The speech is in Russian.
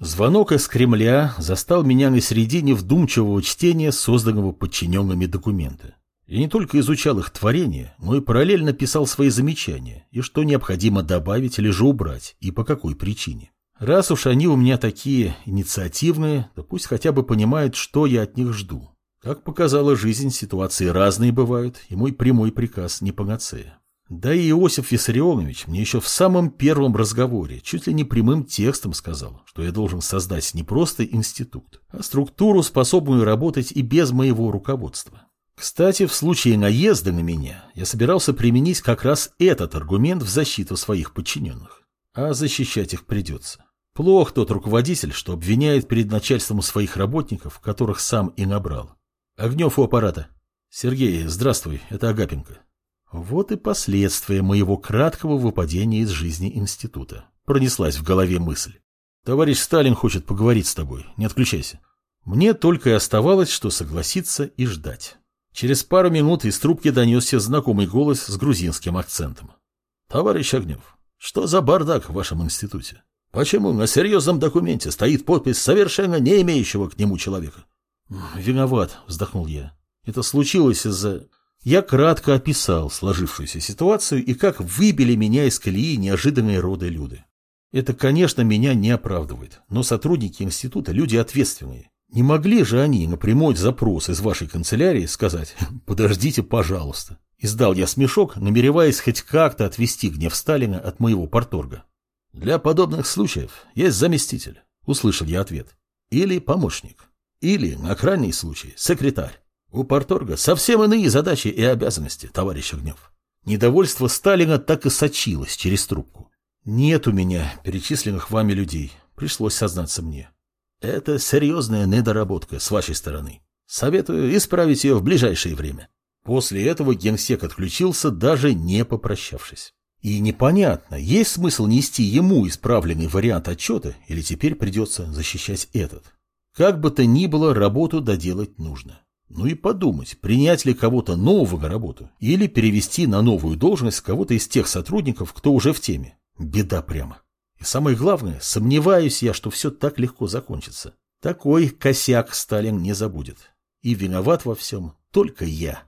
Звонок из Кремля застал меня на середине вдумчивого чтения созданного подчиненными документа. Я не только изучал их творение, но и параллельно писал свои замечания, и что необходимо добавить или же убрать, и по какой причине. Раз уж они у меня такие инициативные, то пусть хотя бы понимают, что я от них жду. Как показала жизнь, ситуации разные бывают, и мой прямой приказ не панацея. Да и Иосиф Виссарионович мне еще в самом первом разговоре чуть ли не прямым текстом сказал, что я должен создать не просто институт, а структуру, способную работать и без моего руководства. Кстати, в случае наезда на меня я собирался применить как раз этот аргумент в защиту своих подчиненных. А защищать их придется. Плох тот руководитель, что обвиняет перед начальством своих работников, которых сам и набрал. Огнев у аппарата. Сергей, здравствуй, это Агапенко. Вот и последствия моего краткого выпадения из жизни института. Пронеслась в голове мысль. Товарищ Сталин хочет поговорить с тобой, не отключайся. Мне только и оставалось, что согласиться и ждать. Через пару минут из трубки донесся знакомый голос с грузинским акцентом. «Товарищ Огнев, что за бардак в вашем институте? Почему на серьезном документе стоит подпись совершенно не имеющего к нему человека?» «Виноват», — вздохнул я. «Это случилось из-за...» Я кратко описал сложившуюся ситуацию и как выбили меня из колеи неожиданные роды люди. Это, конечно, меня не оправдывает, но сотрудники института люди ответственные. Не могли же они на прямой запрос из вашей канцелярии сказать «подождите, пожалуйста». Издал я смешок, намереваясь хоть как-то отвести гнев Сталина от моего порторга. «Для подобных случаев есть заместитель», — услышал я ответ. «Или помощник. Или, на крайний случай, секретарь. У порторга совсем иные задачи и обязанности, товарищ Огнев». Недовольство Сталина так и сочилось через трубку. «Нет у меня перечисленных вами людей», — пришлось сознаться мне. Это серьезная недоработка с вашей стороны. Советую исправить ее в ближайшее время. После этого генсек отключился, даже не попрощавшись. И непонятно, есть смысл нести ему исправленный вариант отчета, или теперь придется защищать этот. Как бы то ни было, работу доделать нужно. Ну и подумать, принять ли кого-то нового на работу, или перевести на новую должность кого-то из тех сотрудников, кто уже в теме. Беда прямо. И самое главное, сомневаюсь я, что все так легко закончится. Такой косяк Сталин не забудет. И виноват во всем только я.